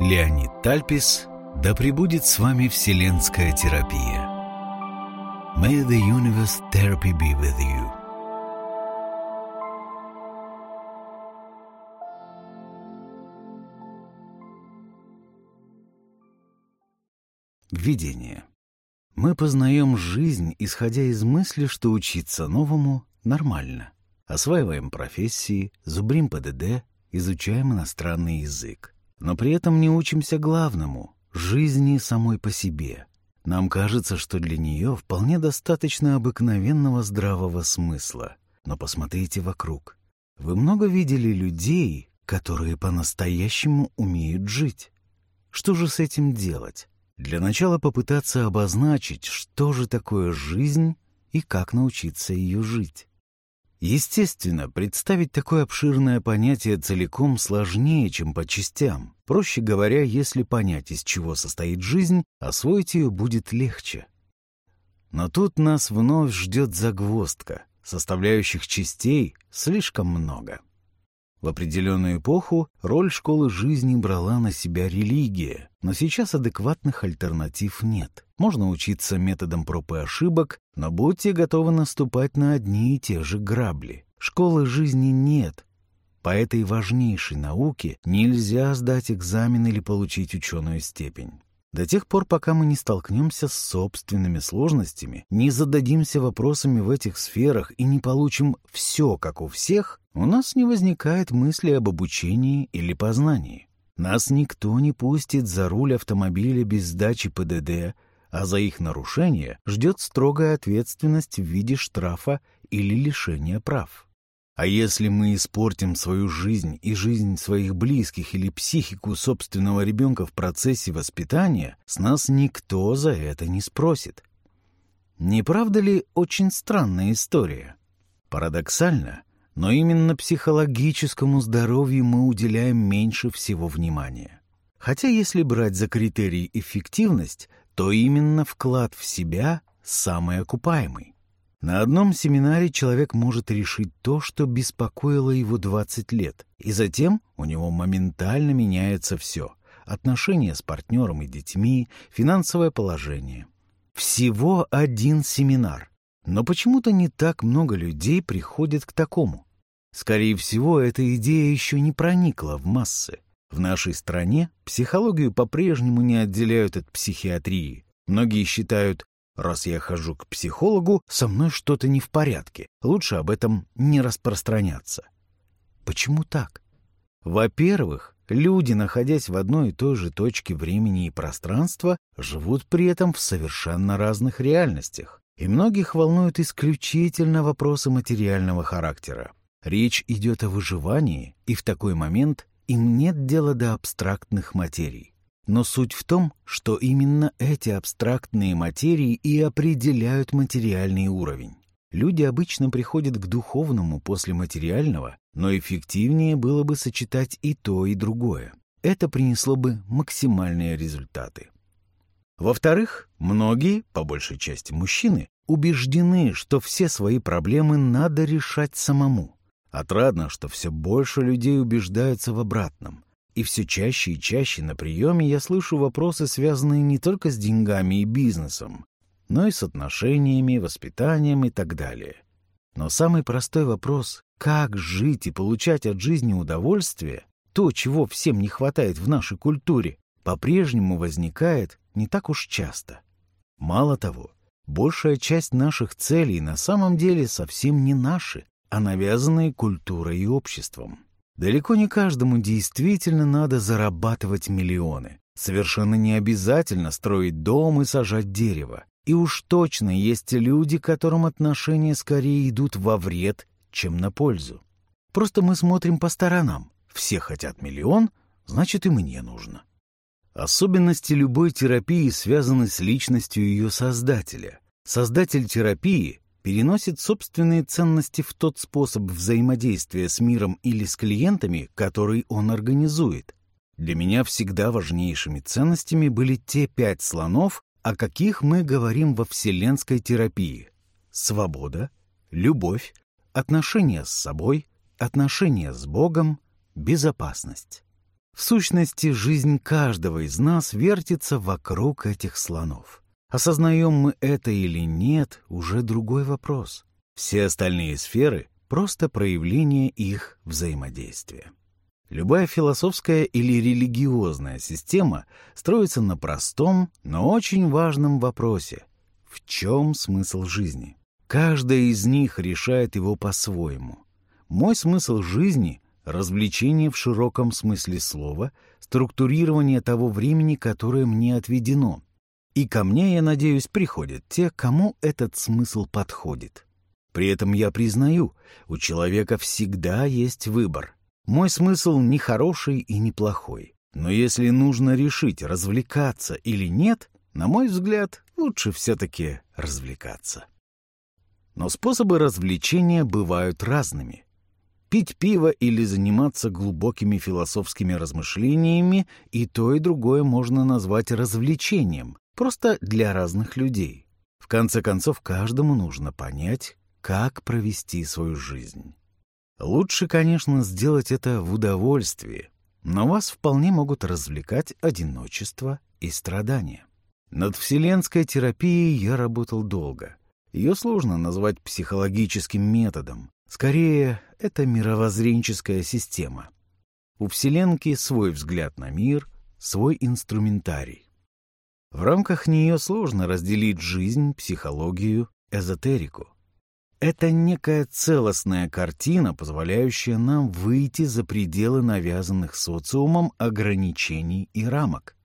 Леонид Тальпис «Да пребудет с вами вселенская терапия». May the universe therapy be with you. Введение. Мы познаем жизнь, исходя из мысли, что учиться новому нормально. Осваиваем профессии, зубрим ПДД, изучаем иностранный язык. Но при этом не учимся главному — жизни самой по себе. Нам кажется, что для нее вполне достаточно обыкновенного здравого смысла. Но посмотрите вокруг. Вы много видели людей, которые по-настоящему умеют жить? Что же с этим делать? Для начала попытаться обозначить, что же такое жизнь и как научиться ее жить. Естественно, представить такое обширное понятие целиком сложнее, чем по частям. Проще говоря, если понять, из чего состоит жизнь, освоить ее будет легче. Но тут нас вновь ждет загвоздка. Составляющих частей слишком много. В определенную эпоху роль школы жизни брала на себя религия, но сейчас адекватных альтернатив нет. Можно учиться методом проб и ошибок, но будьте готовы наступать на одни и те же грабли. Школы жизни нет. По этой важнейшей науке нельзя сдать экзамен или получить ученую степень. До тех пор, пока мы не столкнемся с собственными сложностями, не зададимся вопросами в этих сферах и не получим все, как у всех, у нас не возникает мысли об обучении или познании. Нас никто не пустит за руль автомобиля без сдачи ПДД, а за их нарушение ждет строгая ответственность в виде штрафа или лишения прав. А если мы испортим свою жизнь и жизнь своих близких или психику собственного ребенка в процессе воспитания, с нас никто за это не спросит. Не правда ли очень странная история? Парадоксально, но именно психологическому здоровью мы уделяем меньше всего внимания. Хотя если брать за критерий эффективность, то именно вклад в себя самый окупаемый. На одном семинаре человек может решить то, что беспокоило его 20 лет, и затем у него моментально меняется все — отношения с партнером и детьми, финансовое положение. Всего один семинар. Но почему-то не так много людей приходит к такому. Скорее всего, эта идея еще не проникла в массы. В нашей стране психологию по-прежнему не отделяют от психиатрии. Многие считают, Раз я хожу к психологу, со мной что-то не в порядке. Лучше об этом не распространяться. Почему так? Во-первых, люди, находясь в одной и той же точке времени и пространства, живут при этом в совершенно разных реальностях. И многих волнуют исключительно вопросы материального характера. Речь идет о выживании, и в такой момент им нет дела до абстрактных материй. Но суть в том, что именно эти абстрактные материи и определяют материальный уровень. Люди обычно приходят к духовному после материального, но эффективнее было бы сочетать и то, и другое. Это принесло бы максимальные результаты. Во-вторых, многие, по большей части мужчины, убеждены, что все свои проблемы надо решать самому. Отрадно, что все больше людей убеждаются в обратном. И все чаще и чаще на приеме я слышу вопросы, связанные не только с деньгами и бизнесом, но и с отношениями, воспитанием и так далее. Но самый простой вопрос — как жить и получать от жизни удовольствие, то, чего всем не хватает в нашей культуре, по-прежнему возникает не так уж часто. Мало того, большая часть наших целей на самом деле совсем не наши, а навязанные культурой и обществом. Далеко не каждому действительно надо зарабатывать миллионы. Совершенно не обязательно строить дом и сажать дерево. И уж точно есть люди, которым отношения скорее идут во вред, чем на пользу. Просто мы смотрим по сторонам. Все хотят миллион, значит и мне нужно. Особенности любой терапии связаны с личностью ее создателя. Создатель терапии переносит собственные ценности в тот способ взаимодействия с миром или с клиентами, который он организует. Для меня всегда важнейшими ценностями были те пять слонов, о каких мы говорим во вселенской терапии. Свобода, любовь, отношения с собой, отношения с Богом, безопасность. В сущности, жизнь каждого из нас вертится вокруг этих слонов. Осознаем мы это или нет, уже другой вопрос. Все остальные сферы — просто проявление их взаимодействия. Любая философская или религиозная система строится на простом, но очень важном вопросе — в чем смысл жизни? Каждая из них решает его по-своему. Мой смысл жизни — развлечение в широком смысле слова, структурирование того времени, которое мне отведено. И ко мне, я надеюсь, приходят те, кому этот смысл подходит. При этом я признаю, у человека всегда есть выбор. Мой смысл не хороший и не плохой. Но если нужно решить, развлекаться или нет, на мой взгляд, лучше все-таки развлекаться. Но способы развлечения бывают разными. Пить пиво или заниматься глубокими философскими размышлениями и то, и другое можно назвать развлечением, просто для разных людей. В конце концов, каждому нужно понять, как провести свою жизнь. Лучше, конечно, сделать это в удовольствии, но вас вполне могут развлекать одиночество и страдания. Над вселенской терапией я работал долго. Ее сложно назвать психологическим методом, Скорее, это мировоззренческая система. У Вселенки свой взгляд на мир, свой инструментарий. В рамках нее сложно разделить жизнь, психологию, эзотерику. Это некая целостная картина, позволяющая нам выйти за пределы навязанных социумом ограничений и рамок.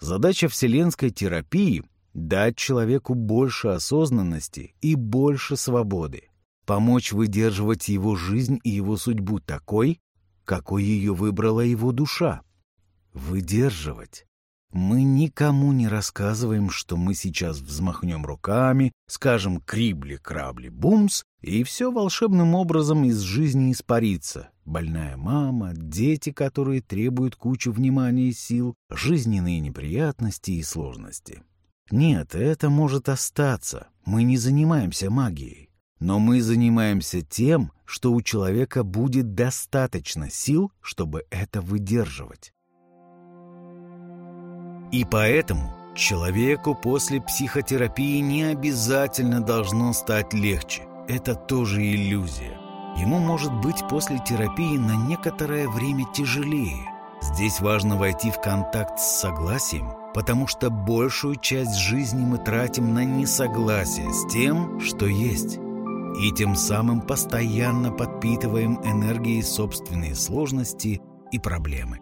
Задача вселенской терапии — дать человеку больше осознанности и больше свободы помочь выдерживать его жизнь и его судьбу такой, какой ее выбрала его душа. Выдерживать. Мы никому не рассказываем, что мы сейчас взмахнем руками, скажем «крибли-крабли-бумс», и все волшебным образом из жизни испарится. Больная мама, дети, которые требуют кучу внимания и сил, жизненные неприятности и сложности. Нет, это может остаться. Мы не занимаемся магией. Но мы занимаемся тем, что у человека будет достаточно сил, чтобы это выдерживать. И поэтому человеку после психотерапии не обязательно должно стать легче. Это тоже иллюзия. Ему может быть после терапии на некоторое время тяжелее. Здесь важно войти в контакт с согласием, потому что большую часть жизни мы тратим на несогласие с тем, что есть и тем самым постоянно подпитываем энергией собственные сложности и проблемы.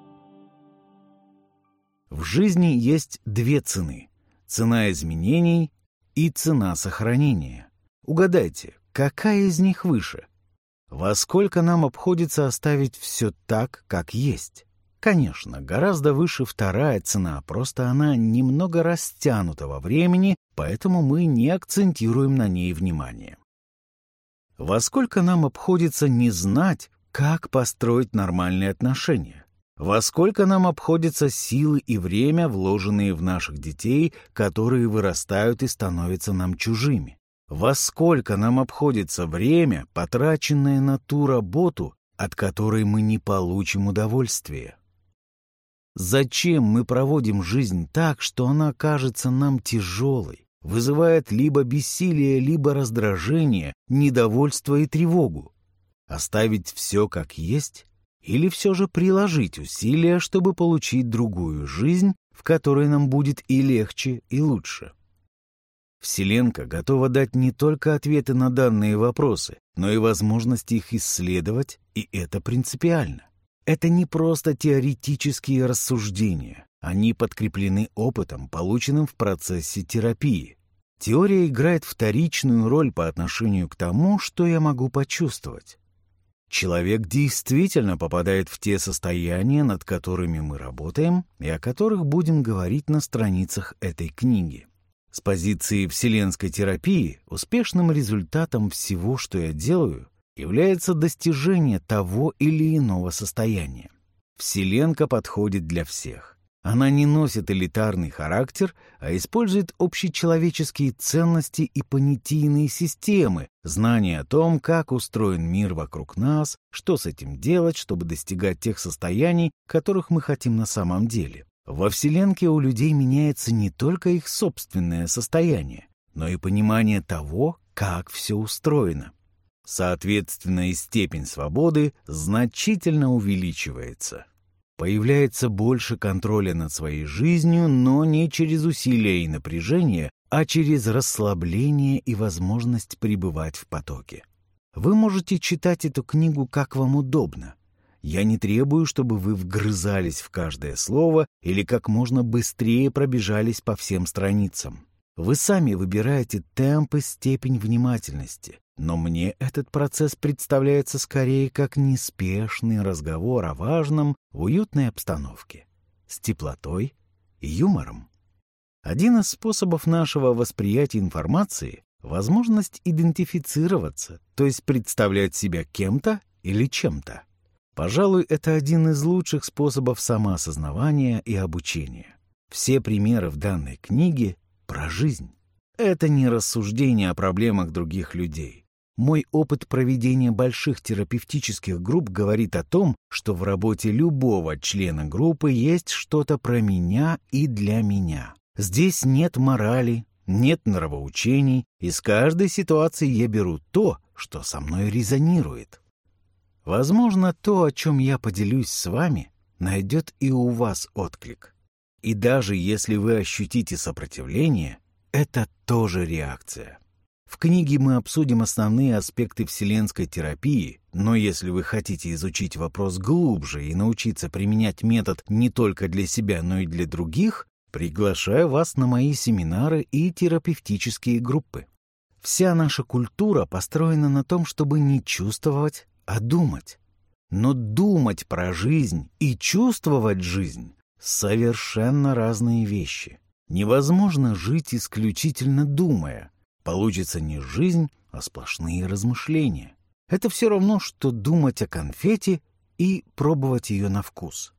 В жизни есть две цены — цена изменений и цена сохранения. Угадайте, какая из них выше? Во сколько нам обходится оставить все так, как есть? Конечно, гораздо выше вторая цена, просто она немного растянута во времени, поэтому мы не акцентируем на ней внимание. Во сколько нам обходится не знать, как построить нормальные отношения? Во сколько нам обходятся силы и время, вложенные в наших детей, которые вырастают и становятся нам чужими? Во сколько нам обходится время, потраченное на ту работу, от которой мы не получим удовольствия? Зачем мы проводим жизнь так, что она кажется нам тяжелой, вызывает либо бессилие, либо раздражение, недовольство и тревогу. Оставить все как есть или все же приложить усилия, чтобы получить другую жизнь, в которой нам будет и легче, и лучше. Вселенка готова дать не только ответы на данные вопросы, но и возможность их исследовать, и это принципиально. Это не просто теоретические рассуждения. Они подкреплены опытом, полученным в процессе терапии. Теория играет вторичную роль по отношению к тому, что я могу почувствовать. Человек действительно попадает в те состояния, над которыми мы работаем и о которых будем говорить на страницах этой книги. С позиции вселенской терапии успешным результатом всего, что я делаю, является достижение того или иного состояния. Вселенка подходит для всех. Она не носит элитарный характер, а использует общечеловеческие ценности и понятийные системы, знание о том, как устроен мир вокруг нас, что с этим делать, чтобы достигать тех состояний, которых мы хотим на самом деле. Во Вселенке у людей меняется не только их собственное состояние, но и понимание того, как все устроено. Соответственно, и степень свободы значительно увеличивается. Появляется больше контроля над своей жизнью, но не через усилия и напряжение, а через расслабление и возможность пребывать в потоке. Вы можете читать эту книгу как вам удобно. Я не требую, чтобы вы вгрызались в каждое слово или как можно быстрее пробежались по всем страницам. Вы сами выбираете темп и степень внимательности, но мне этот процесс представляется скорее как неспешный разговор о важном в уютной обстановке, с теплотой и юмором. Один из способов нашего восприятия информации — возможность идентифицироваться, то есть представлять себя кем-то или чем-то. Пожалуй, это один из лучших способов самоосознавания и обучения. Все примеры в данной книге про жизнь. Это не рассуждение о проблемах других людей. Мой опыт проведения больших терапевтических групп говорит о том, что в работе любого члена группы есть что-то про меня и для меня. Здесь нет морали, нет нравоучений, из каждой ситуации я беру то, что со мной резонирует. Возможно, то, о чем я поделюсь с вами, найдет и у вас отклик. И даже если вы ощутите сопротивление, это тоже реакция. В книге мы обсудим основные аспекты вселенской терапии, но если вы хотите изучить вопрос глубже и научиться применять метод не только для себя, но и для других, приглашаю вас на мои семинары и терапевтические группы. Вся наша культура построена на том, чтобы не чувствовать, а думать. Но думать про жизнь и чувствовать жизнь — совершенно разные вещи. Невозможно жить исключительно думая. Получится не жизнь, а сплошные размышления. Это все равно, что думать о конфете и пробовать ее на вкус.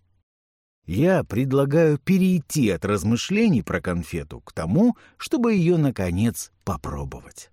Я предлагаю перейти от размышлений про конфету к тому, чтобы ее, наконец, попробовать.